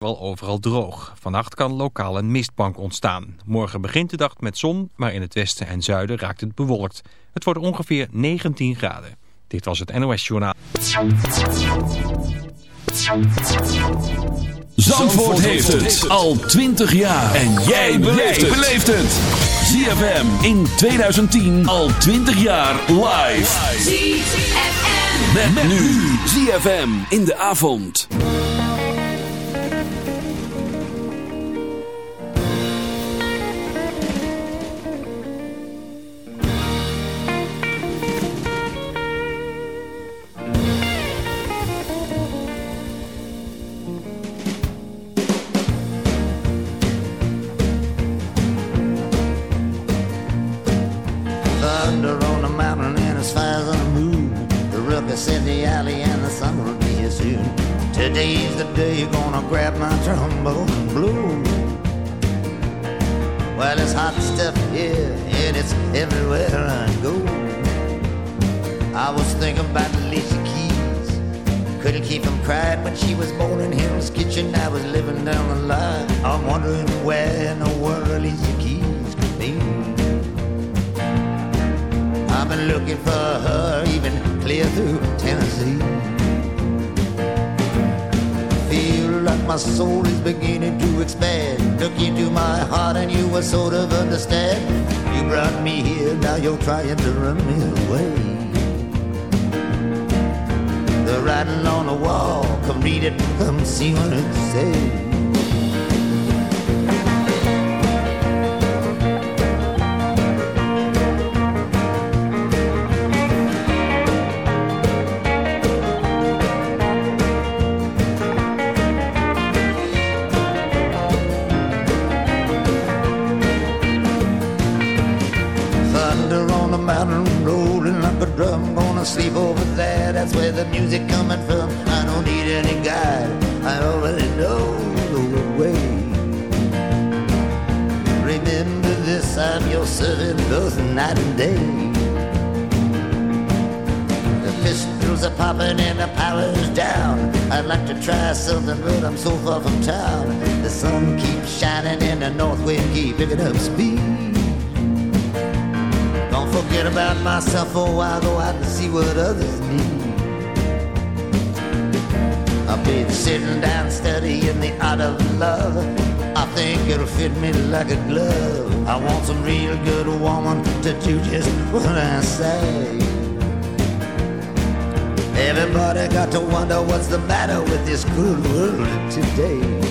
wel overal droog. Vannacht kan lokaal een mistbank ontstaan. Morgen begint de dag met zon, maar in het westen en zuiden raakt het bewolkt. Het wordt ongeveer 19 graden. Dit was het NOS Journaal. Zandvoort heeft het al 20 jaar. En jij beleeft het. ZFM in 2010 al 20 jaar live. ZFM. Met, nu ZFM in de avond. Soul is beginning to expand. Look into my heart and you will sort of understand. You brought me here, now you're trying to run me away. The writing on the wall, come read it, come see what it says. Night and day. The pistols are popping and the power's down. I'd like to try something, but I'm so far from town. The sun keeps shining and the north wind keep picking up speed. Don't forget about myself for a while, go out and see what others need. I've been sitting down studying the art of love. Think it'll fit me like a glove. I want some real good woman to do just what I say. Everybody got to wonder what's the matter with this cruel world today.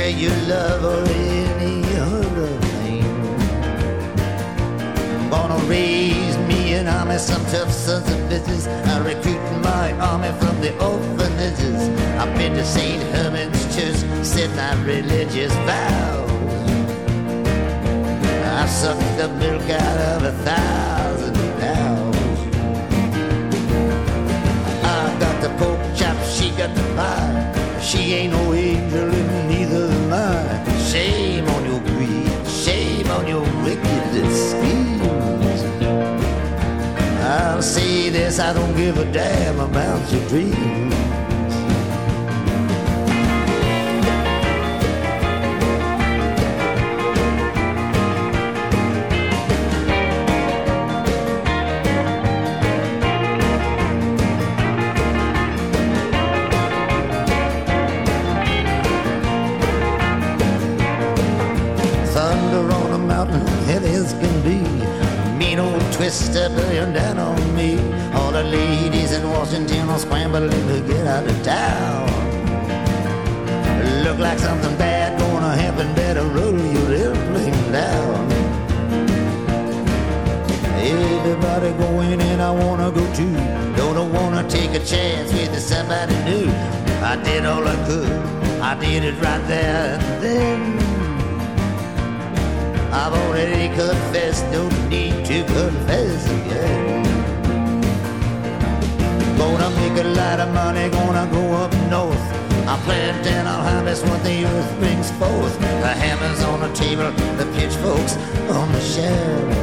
Betray your love or any other thing. Gonna raise me an army, some tough sons of bitches. I recruit my army from the orphanages. I've been to St. Herman's Church, said my religious vows. I sucked the milk out of a thousand cows. I got the pork chop, she got the pie. She ain't no angel and neither am I. Shame on your greed, shame on your wicked schemes. I'll say this, I don't give a damn about your dreams. Old twister bearing down on me. All the ladies in Washington are scrambling to get out of town. Look like something bad gonna happen. Better roll your airplane down. Everybody going and I wanna go too. Don't wanna take a chance with somebody new. I did all I could, I did it right there and then. I've already confessed, no need to confess again. Gonna make a lot of money, gonna go up north. I plant and I'll harvest what the earth brings forth. The hammers on the table, the pitchforks on the shelf.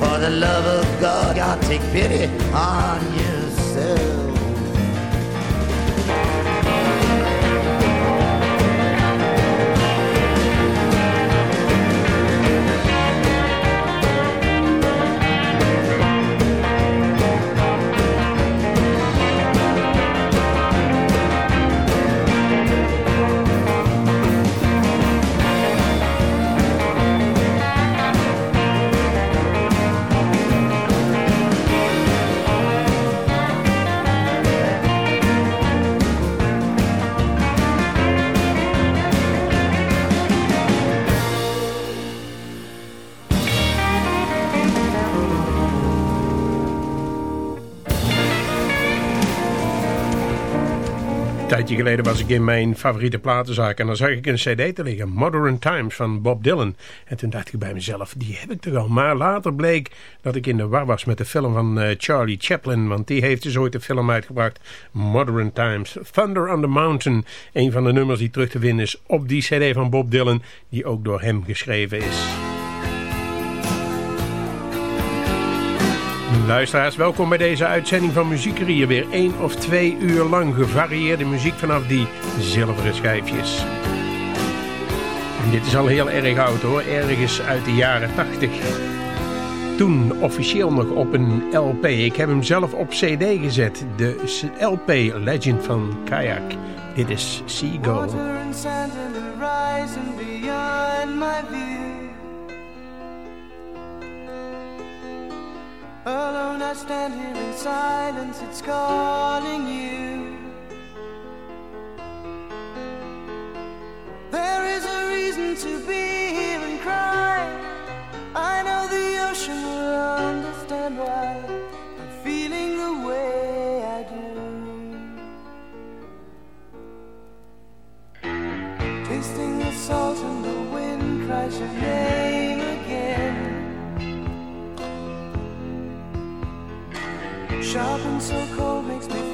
For the love of God, God take pity on yourself. Geleden was ik in mijn favoriete platenzaak en dan zag ik een cd te liggen, Modern Times van Bob Dylan. En toen dacht ik bij mezelf, die heb ik toch al. Maar later bleek dat ik in de war was met de film van uh, Charlie Chaplin, want die heeft dus ooit de film uitgebracht, Modern Times. Thunder on the Mountain, een van de nummers die terug te vinden is op die cd van Bob Dylan, die ook door hem geschreven is. Luisteraars, welkom bij deze uitzending van Muziekerie. Weer één of twee uur lang gevarieerde muziek vanaf die zilveren schijfjes. En dit is al heel erg oud hoor, ergens uit de jaren 80. Toen officieel nog op een LP. Ik heb hem zelf op CD gezet. De LP Legend van Kayak. Dit is Seagull. Water and beyond my. Alone I stand here in silence, it's calling you. There is a reason to be here and cry. I know the ocean will understand why I'm feeling the way I do. Tasting the salt and the wind cries your name Sharp so cold makes me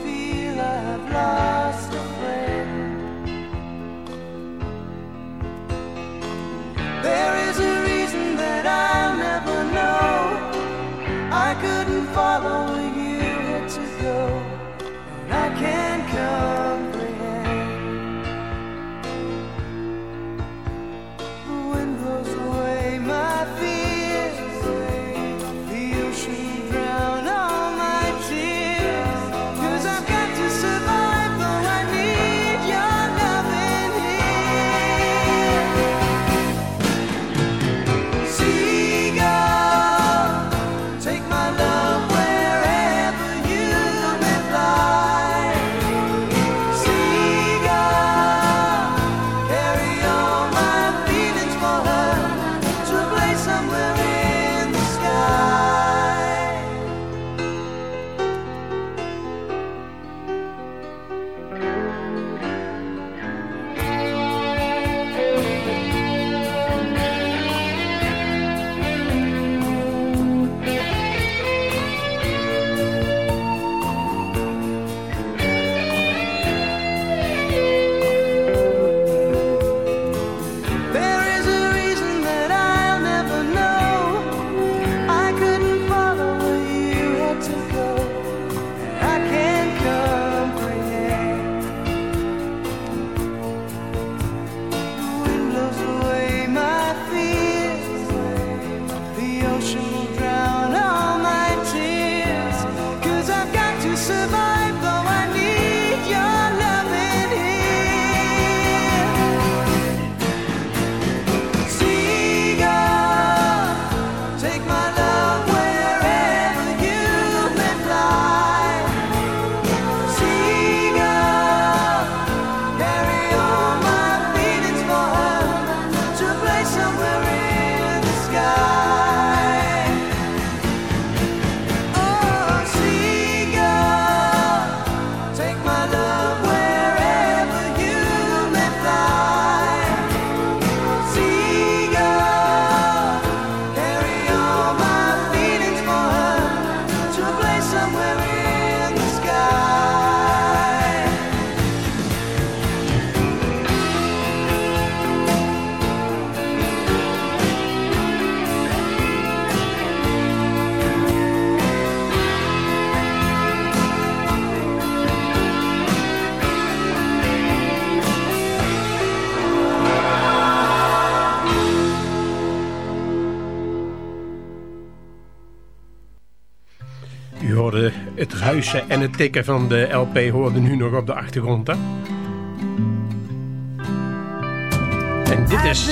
het ruisen en het tikken van de LP hoorde nu nog op de achtergrond. Hè? En dit is...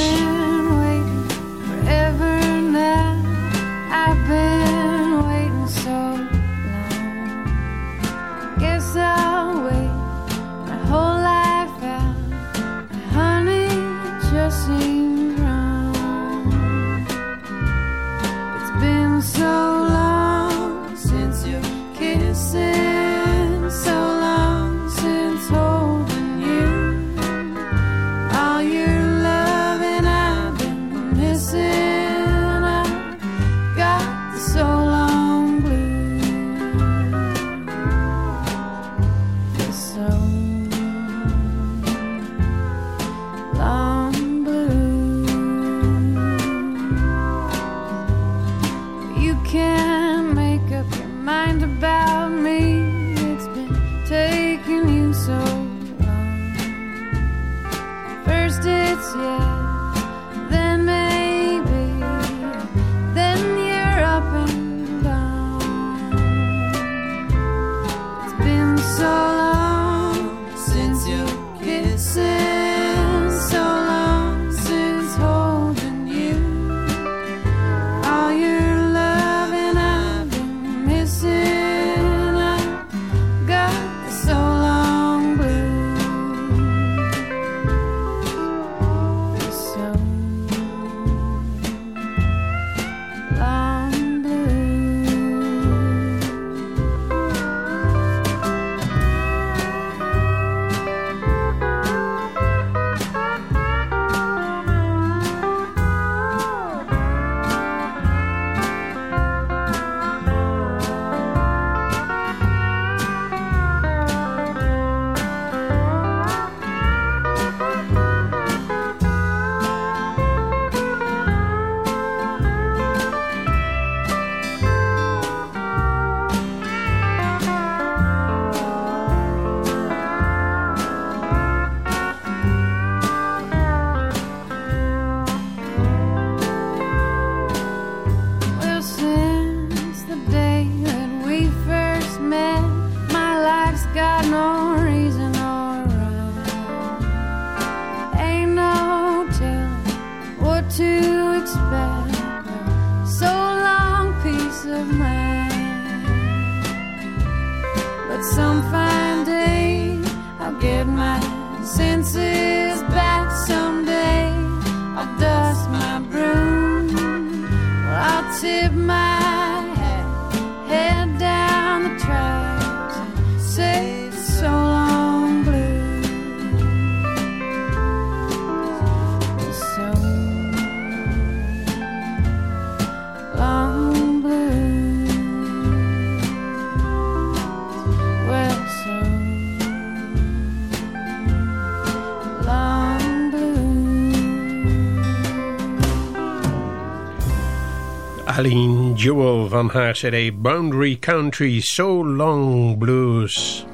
Jewel van haar cd Boundary Country So Long Blues.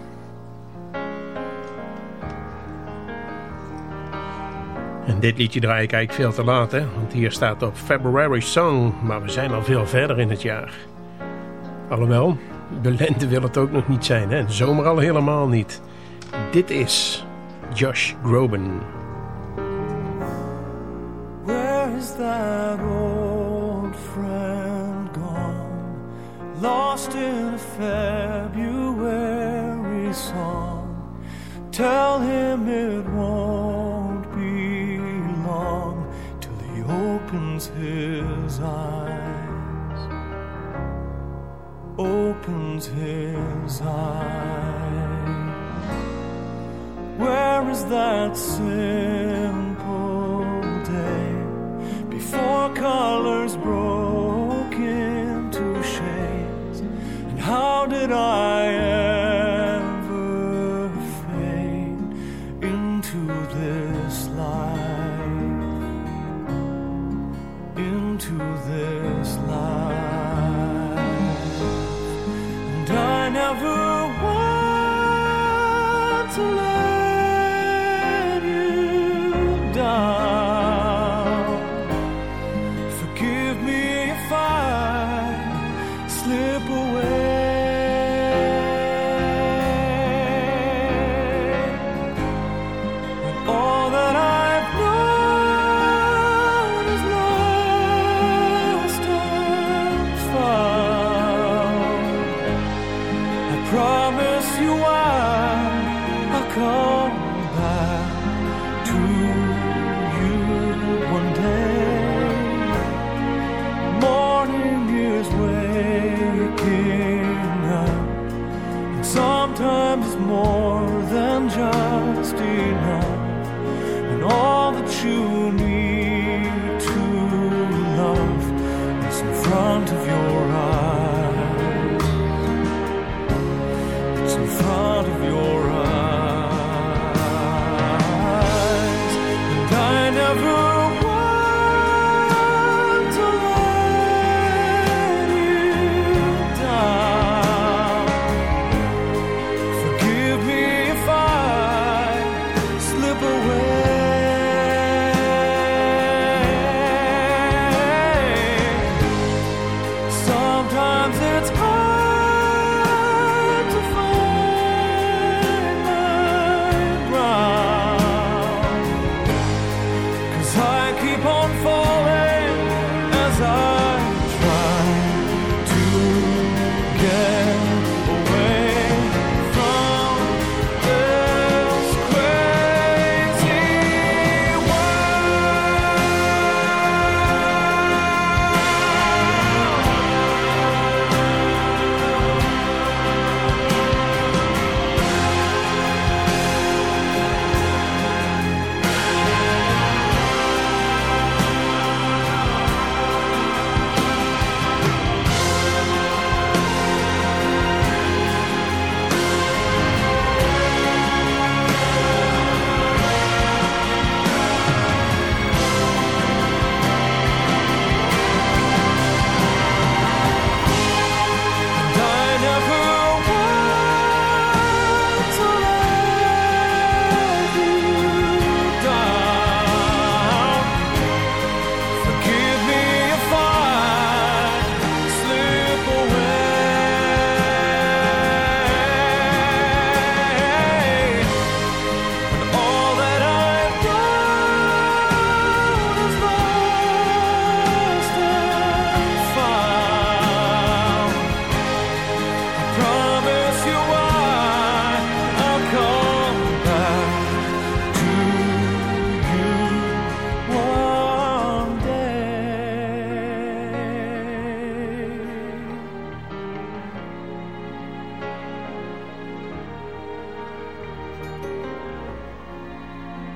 En dit liedje draai ik eigenlijk veel te laat, hè? want hier staat op February Song, maar we zijn al veel verder in het jaar. Alhoewel, de lente wil het ook nog niet zijn, hè? zomer al helemaal niet. Dit is Josh Groban. Where is lost in a February song. Tell him it won't be long till he opens his eyes. Opens his eyes. Where is that simple I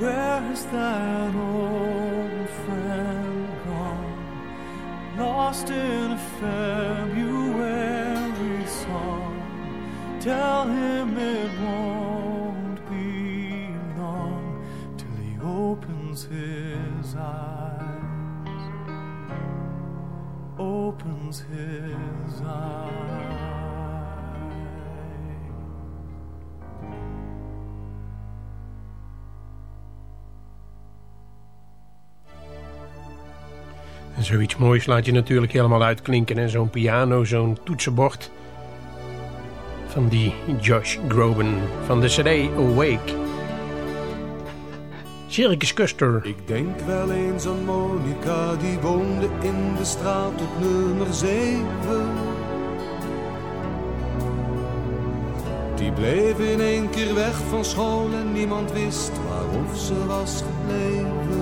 Where's that old friend gone? Lost in a February song. Tell him it won't be long till he opens his eyes. Opens his eyes. Zoiets moois laat je natuurlijk helemaal uitklinken. En zo'n piano, zo'n toetsenbord. Van die Josh Groban van de CD Awake. Circus Custer. Ik denk wel eens aan Monica, die woonde in de straat op nummer 7. Die bleef in één keer weg van school en niemand wist waarof ze was gebleven.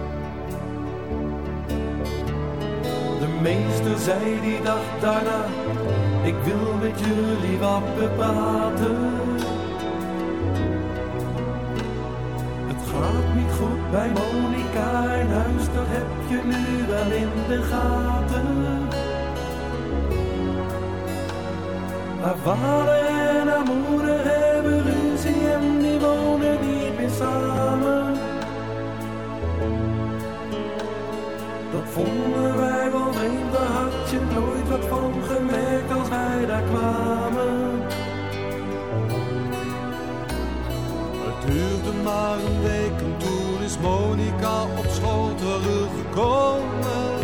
Meester zei die dag daarna, ik wil met jullie wat bepraten. Het gaat niet goed bij Monica in huis, dat heb je nu wel in de gaten. Haar vader en haar hebben ruzie en die wonen niet meer samen. Vonden wij wel vreemd, daar had je nooit wat van gemerkt als wij daar kwamen. Het duurde maar een week en toen is Monica op school teruggekomen.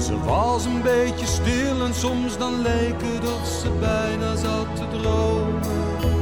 Ze was een beetje stil en soms dan leek het of ze bijna zat te dromen.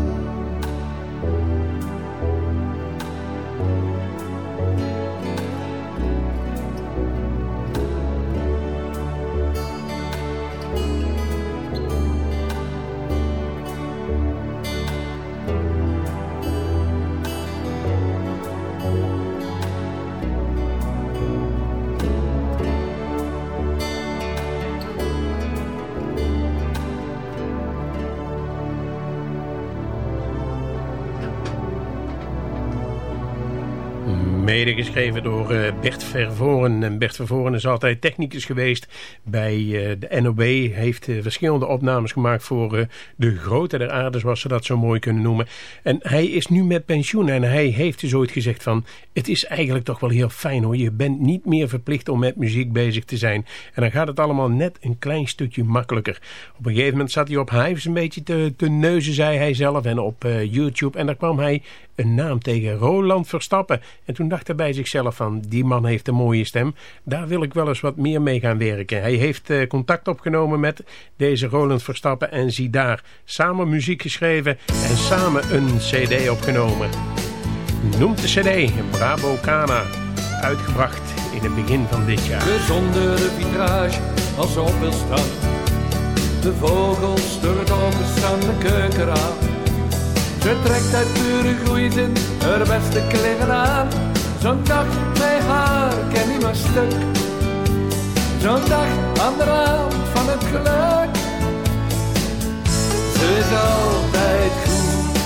Mede geschreven door eh, Bert Vervoren. En Bert Vervoren is altijd technicus geweest bij eh, de NOB. Heeft eh, verschillende opnames gemaakt voor de grote der aarde, zoals ze dat zo mooi kunnen noemen. En hij is nu met pensioen en hij heeft dus ooit gezegd van... het is eigenlijk toch wel heel fijn hoor. Je bent niet meer verplicht om met muziek bezig te zijn. En dan gaat het allemaal net een klein stukje makkelijker. Op een gegeven moment zat hij op Hives een beetje te, te neuzen, zei hij zelf. En op YouTube. En daar kwam hij een naam tegen Roland Verstappen. En toen dacht hij bij zichzelf van, die man heeft een mooie stem. Daar wil ik wel eens wat meer mee gaan werken. Hij heeft uh, contact opgenomen met deze Roland Verstappen. En zie daar, samen muziek geschreven en samen een cd opgenomen. Noemt de cd Bravo Cana. Uitgebracht in het begin van dit jaar. De zonder vitrage als op wil staan. De vogels door het openstaande keukenraam ze trekt uit pure goeizin haar beste kleren aan. Zo'n dag bij haar ken niet maar stuk. Zo'n dag aan de rand van het geluk. Ze is altijd goed.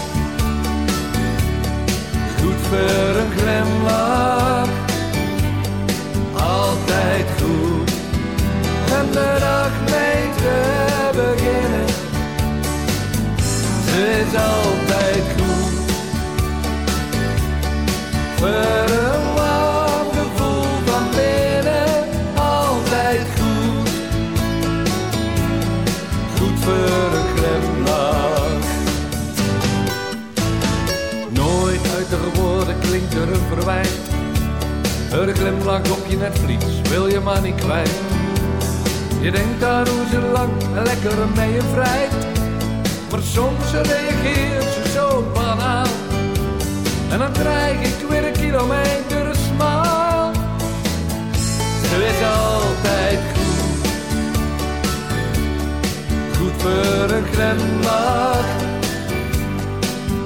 Goed voor een glimlach. Altijd goed. En de dag mee te beginnen. Ze is altijd er een glimlach op je netvlies wil je maar niet kwijt. Je denkt aan hoe ze lang lekker mee je. Maar soms reageert ze zo banaal. En dan krijg ik weer een kilometer smaal. Ze is altijd goed. Goed voor een glimlach.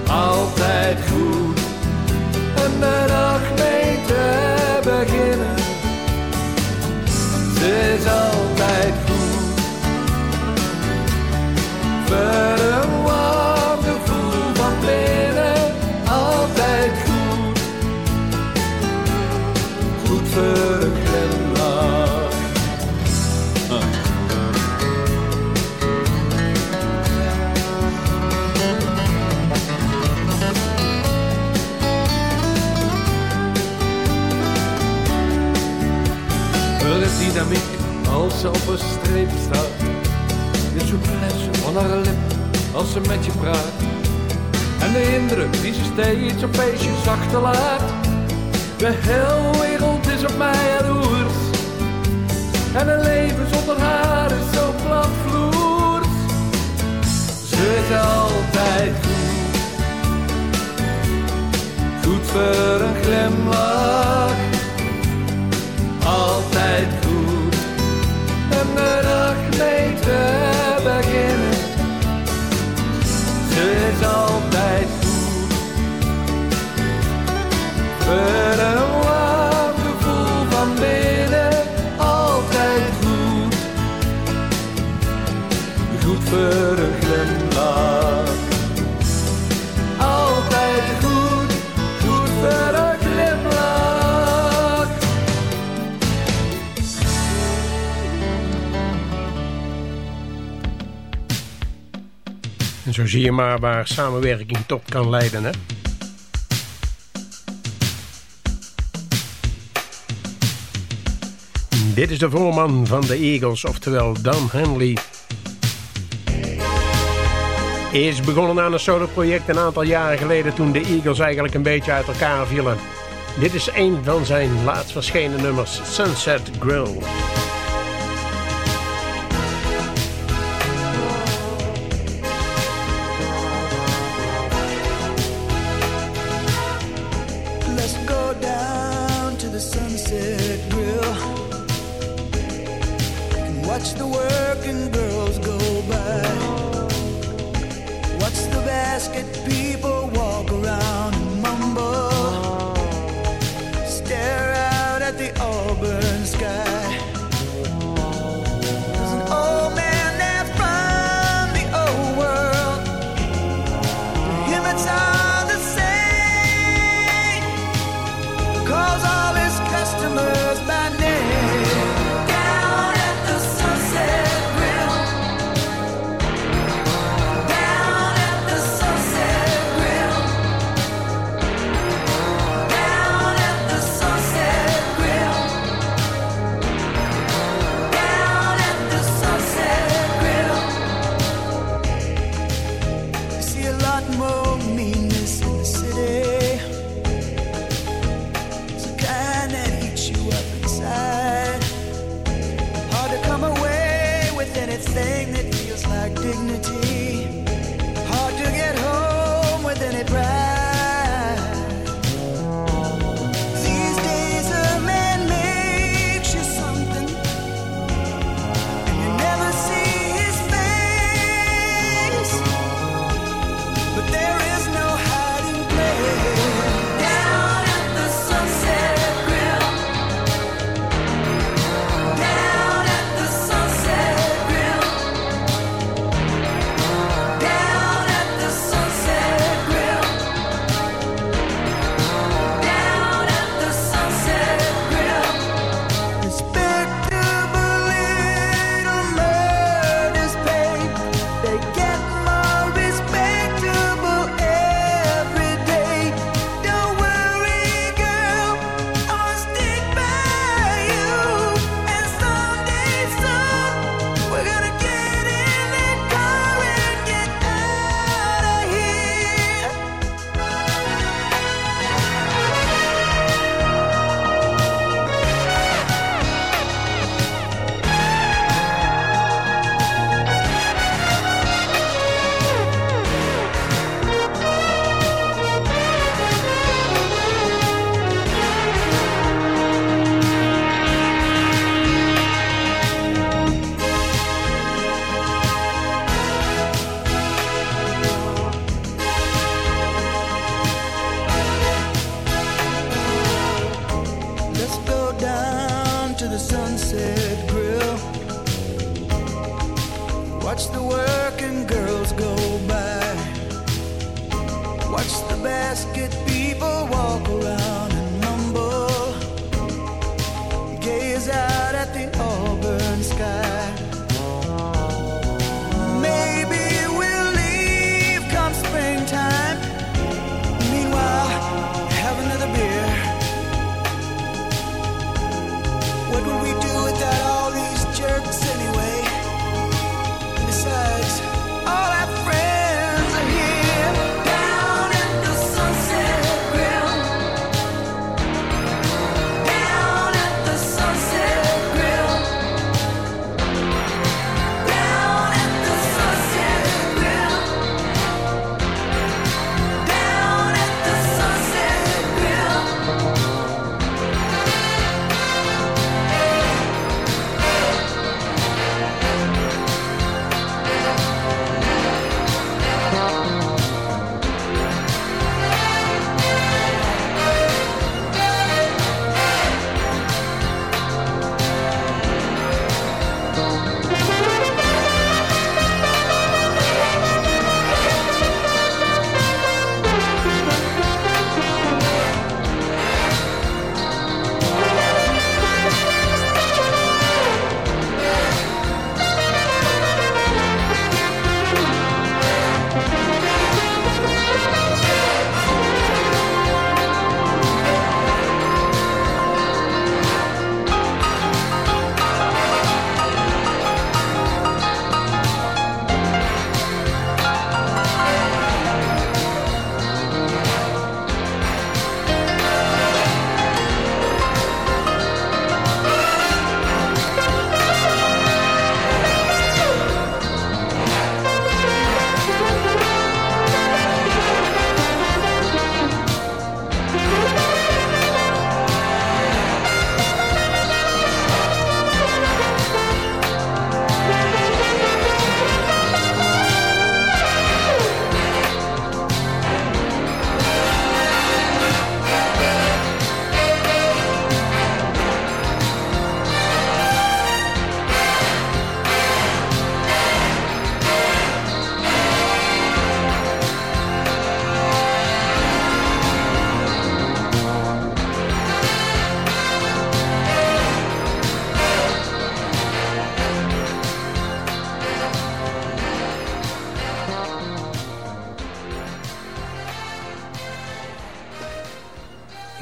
Altijd goed. De dag mee te beginnen. Ze is altijd goed. Ze op een streep staat. De souplesse van haar lip als ze met je praat. En de indruk die ze steeds op feestjes achterlaat. De hele wereld is op mij jaloers. En een leven zonder haar is zo platvloers. Ze is altijd goed. Goed voor een glimlach. Altijd zie je maar waar samenwerking tot kan leiden, hè? Dit is de voorman van de Eagles, oftewel Dan Henley. Is begonnen aan een solo-project een aantal jaren geleden... toen de Eagles eigenlijk een beetje uit elkaar vielen. Dit is een van zijn laatst verschenen nummers, Sunset Grill.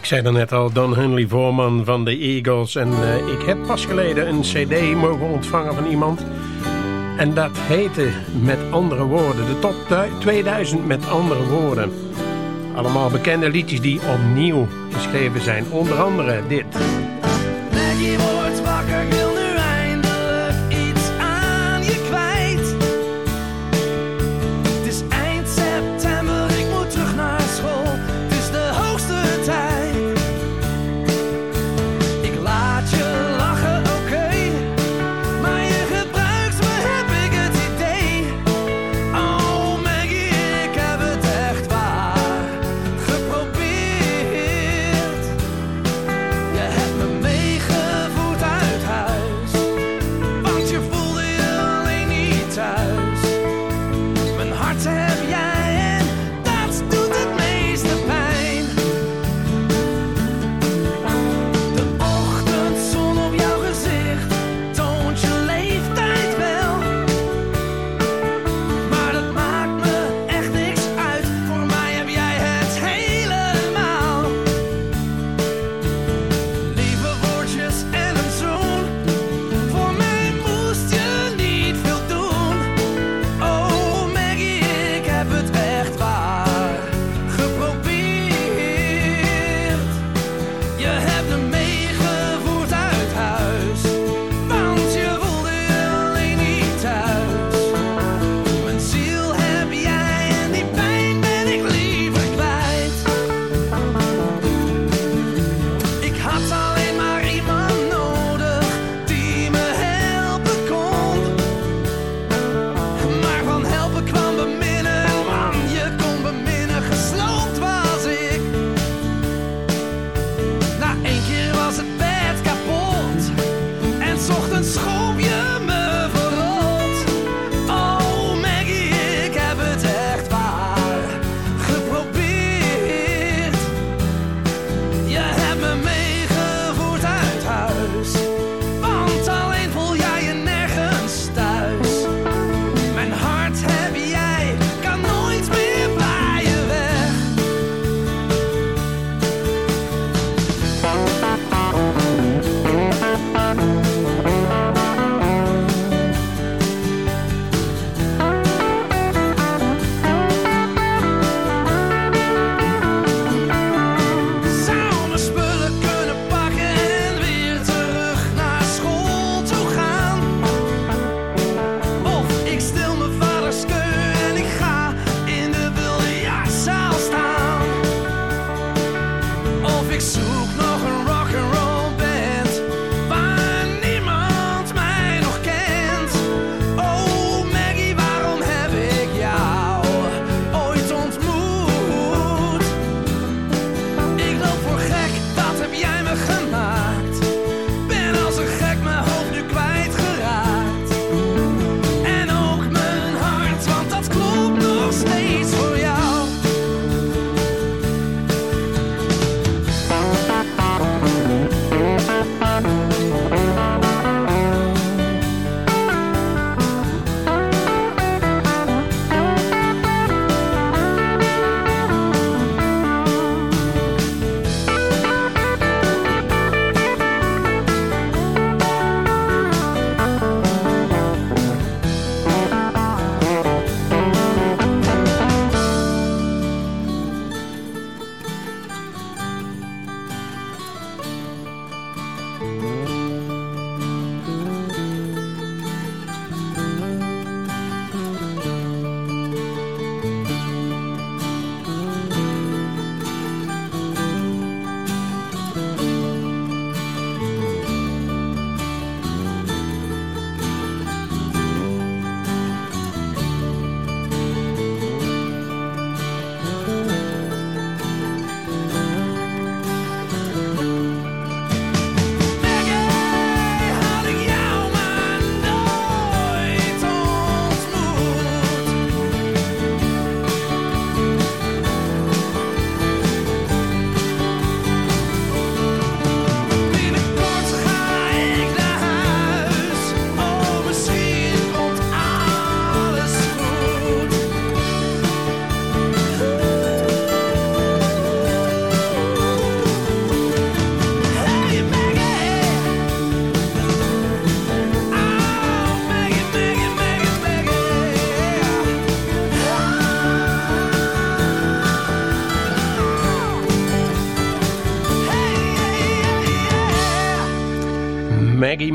Zei er net al, Don Henley, voorman van de Eagles. En uh, ik heb pas geleden een cd mogen ontvangen van iemand. En dat heette Met Andere Woorden. De top 2000 met andere woorden. Allemaal bekende liedjes die opnieuw geschreven zijn. Onder andere dit.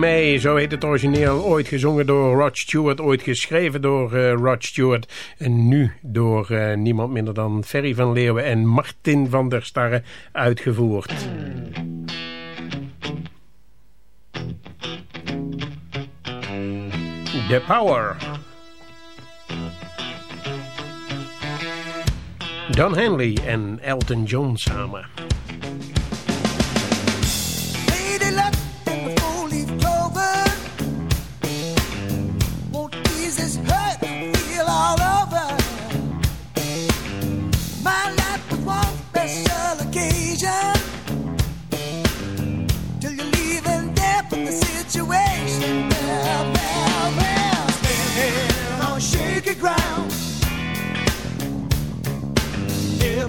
May, zo heet het origineel. Ooit gezongen door Rod Stewart, ooit geschreven door uh, Rod Stewart. En nu door uh, niemand minder dan Ferry van Leeuwen en Martin van der Starre uitgevoerd. The Power. Don Henley en Elton John samen.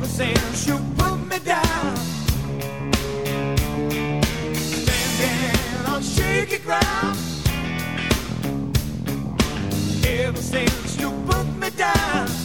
Since you put me down. Standing on shaky ground. Ever since you put me down.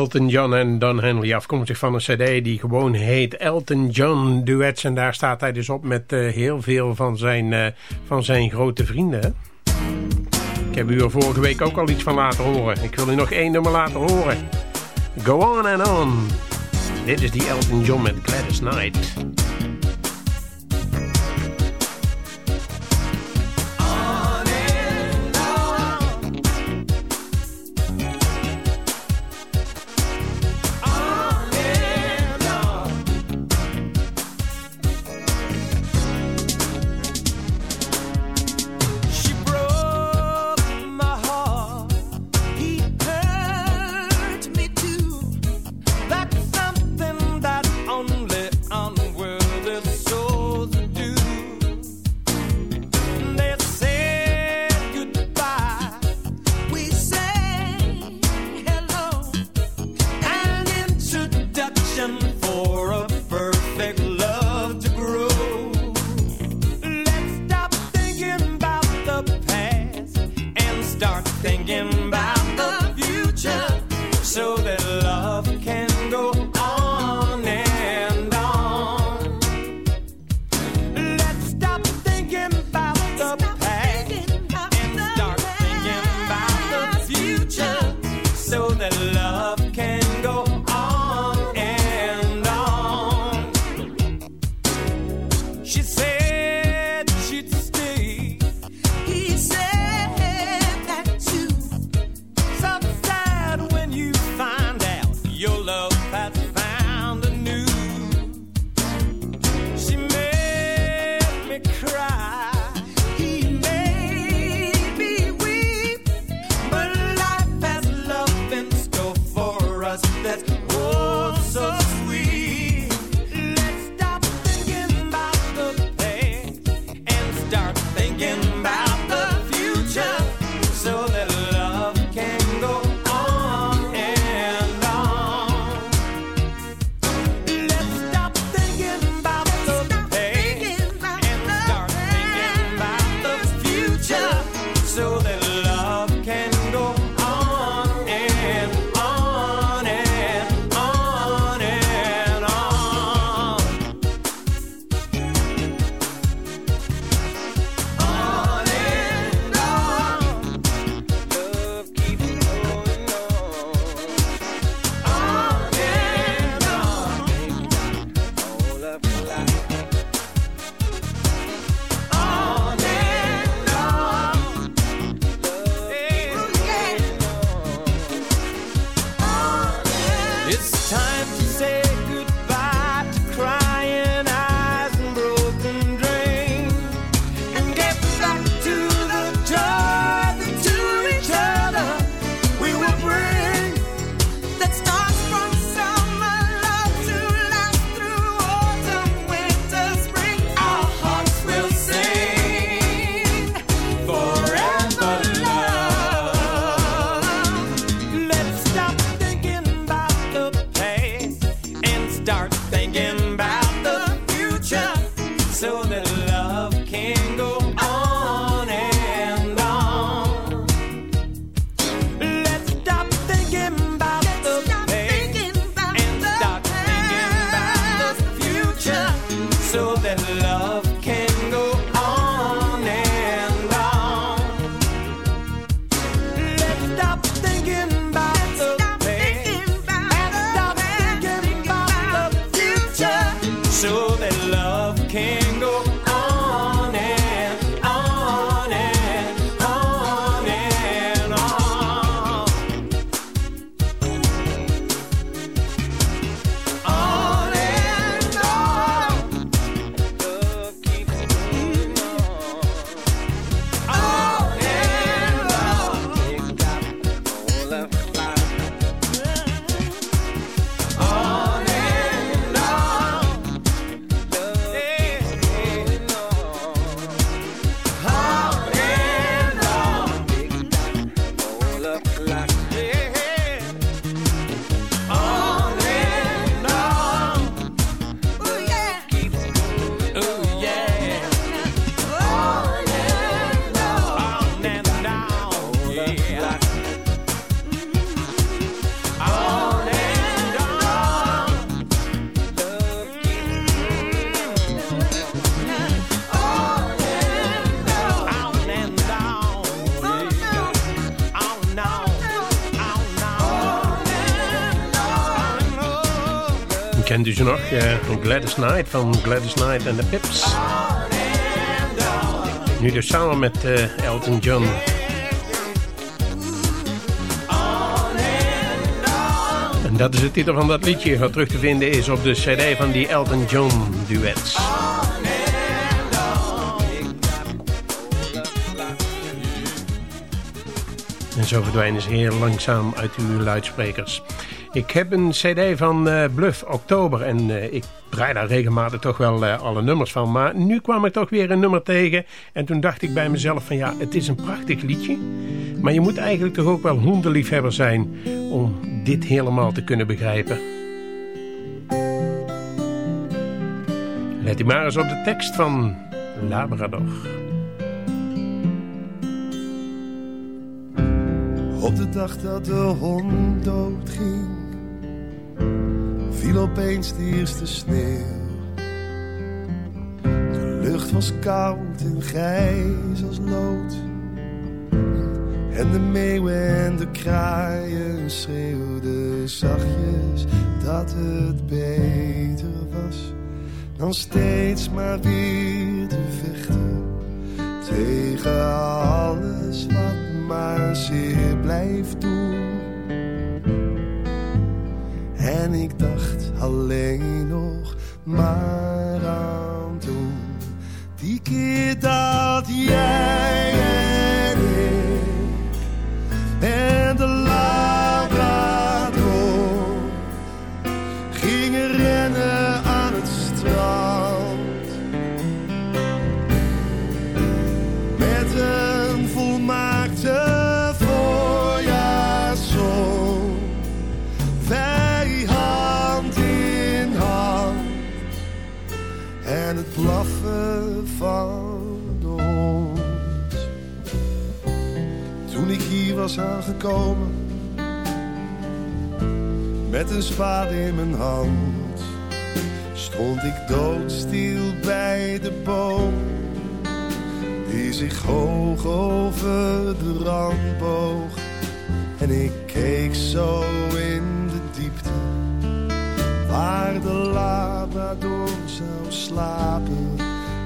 Elton John en Don Henley, afkomstig van een cd die gewoon heet Elton John Duets. En daar staat hij dus op met uh, heel veel van zijn, uh, van zijn grote vrienden. Ik heb u er vorige week ook al iets van laten horen. Ik wil u nog één nummer laten horen. Go on and on. Dit is die Elton John met Gladys Knight. Ze nog? Uh, Gladys Knight van Gladys Knight en de Pips. Nu dus samen met uh, Elton John. En dat is de titel van dat liedje wat terug te vinden is op de cd van die Elton John duets. En zo verdwijnen ze heel langzaam uit uw luidsprekers. Ik heb een cd van uh, Bluff Oktober en uh, ik draai daar regelmatig toch wel uh, alle nummers van. Maar nu kwam ik toch weer een nummer tegen en toen dacht ik bij mezelf van ja, het is een prachtig liedje. Maar je moet eigenlijk toch ook wel hondenliefhebber zijn om dit helemaal te kunnen begrijpen. Let u maar eens op de tekst van Labrador. Op de dag dat de hond doodging, viel opeens de eerste sneeuw. De lucht was koud en grijs als lood. En de meeuwen en de kraaien schreeuwden zachtjes dat het beter was dan steeds maar weer te vechten tegen alles wat maar zeer blijft doen. En ik dacht alleen nog maar aan toen. Die keer dat jij aangekomen. Met een spade in mijn hand. Stond ik doodstil bij de boom die zich hoog over de rand boog. En ik keek zo in de diepte, waar de Labrador zou slapen.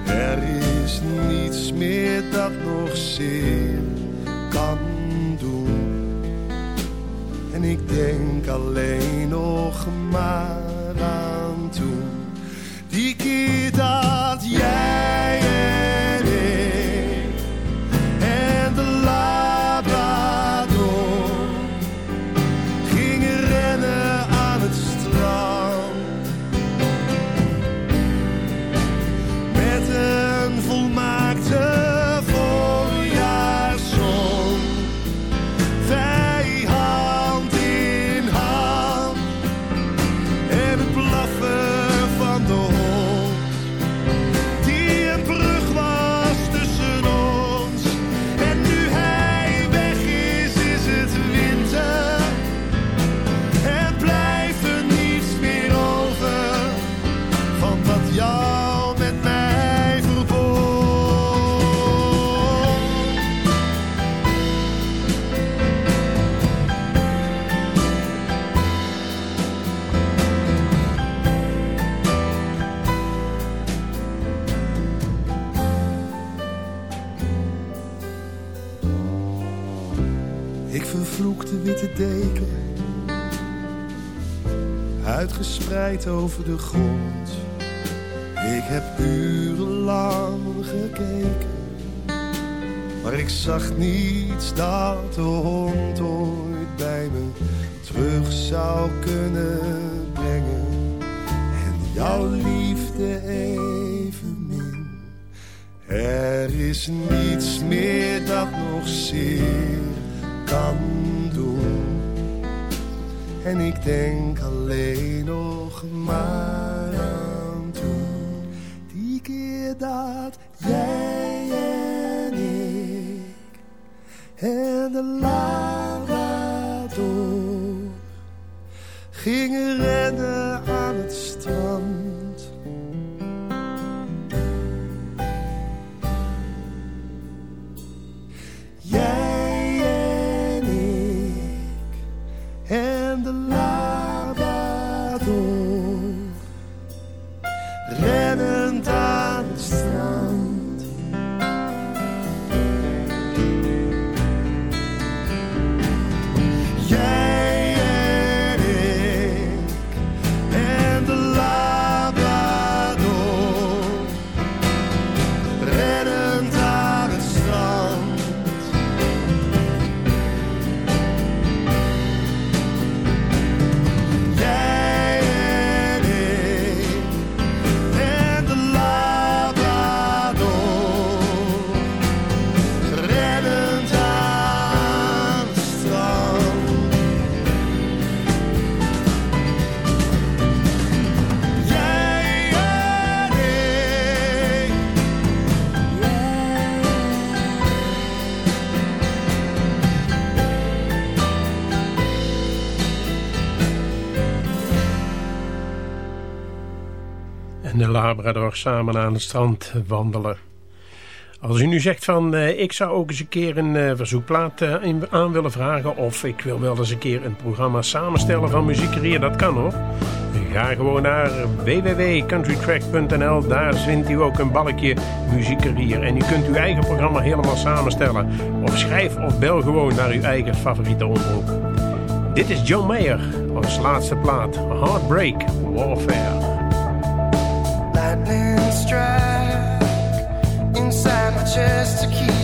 Er is niets meer dat nog zeer kan. Ik denk alleen nog maar aan toen. Die keer dat jij Over de grond. Ik heb urenlang gekeken. Maar ik zag niets dat de hond ooit bij me terug zou kunnen brengen. En jouw liefde evenmin. Er is niets meer dat nog zeer kan doen. En ik denk alleen maar aan toen. Die keer dat jij en ik en de Labrador gingen Labrador samen aan het strand wandelen. Als u nu zegt van eh, ik zou ook eens een keer een eh, verzoekplaat eh, aan willen vragen. Of ik wil wel eens een keer een programma samenstellen van muziekcarrière. Dat kan hoor. Ga gewoon naar www.countrytrack.nl. Daar vindt u ook een balkje muziekcarrière. En u kunt uw eigen programma helemaal samenstellen. Of schrijf of bel gewoon naar uw eigen favoriete omroep. Dit is John Mayer als laatste plaat. Heartbreak Warfare. Lightning strike inside my chest to keep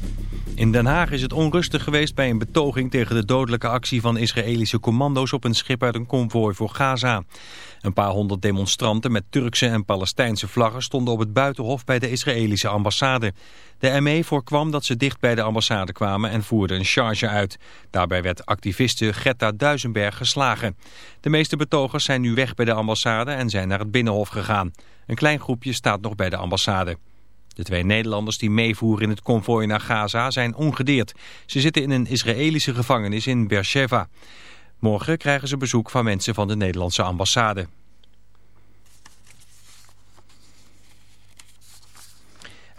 In Den Haag is het onrustig geweest bij een betoging tegen de dodelijke actie van Israëlische commando's op een schip uit een konvooi voor Gaza. Een paar honderd demonstranten met Turkse en Palestijnse vlaggen stonden op het buitenhof bij de Israëlische ambassade. De ME voorkwam dat ze dicht bij de ambassade kwamen en voerde een charge uit. Daarbij werd activiste Greta Duisenberg geslagen. De meeste betogers zijn nu weg bij de ambassade en zijn naar het binnenhof gegaan. Een klein groepje staat nog bij de ambassade. De twee Nederlanders die meevoeren in het konvooi naar Gaza zijn ongedeerd. Ze zitten in een Israëlische gevangenis in Beersheva. Morgen krijgen ze bezoek van mensen van de Nederlandse ambassade.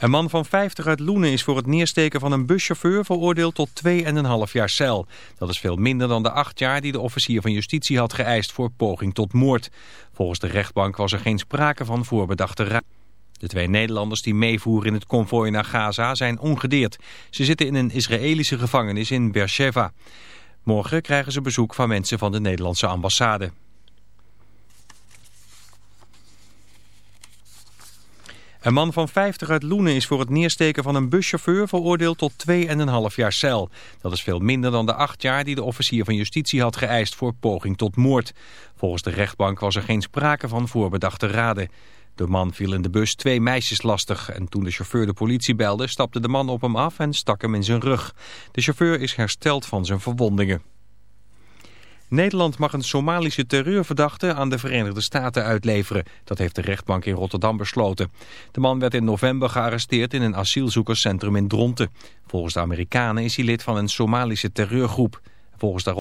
Een man van 50 uit Loenen is voor het neersteken van een buschauffeur veroordeeld tot 2,5 jaar cel. Dat is veel minder dan de 8 jaar die de officier van justitie had geëist voor poging tot moord. Volgens de rechtbank was er geen sprake van voorbedachte raad. De twee Nederlanders die meevoeren in het konvooi naar Gaza zijn ongedeerd. Ze zitten in een Israëlische gevangenis in Beersheva. Morgen krijgen ze bezoek van mensen van de Nederlandse ambassade. Een man van 50 uit Loenen is voor het neersteken van een buschauffeur veroordeeld tot 2,5 jaar cel. Dat is veel minder dan de 8 jaar die de officier van justitie had geëist voor poging tot moord. Volgens de rechtbank was er geen sprake van voorbedachte raden. De man viel in de bus twee meisjes lastig en toen de chauffeur de politie belde stapte de man op hem af en stak hem in zijn rug. De chauffeur is hersteld van zijn verwondingen. Nederland mag een Somalische terreurverdachte aan de Verenigde Staten uitleveren. Dat heeft de rechtbank in Rotterdam besloten. De man werd in november gearresteerd in een asielzoekerscentrum in Dronten. Volgens de Amerikanen is hij lid van een Somalische terreurgroep. Volgens de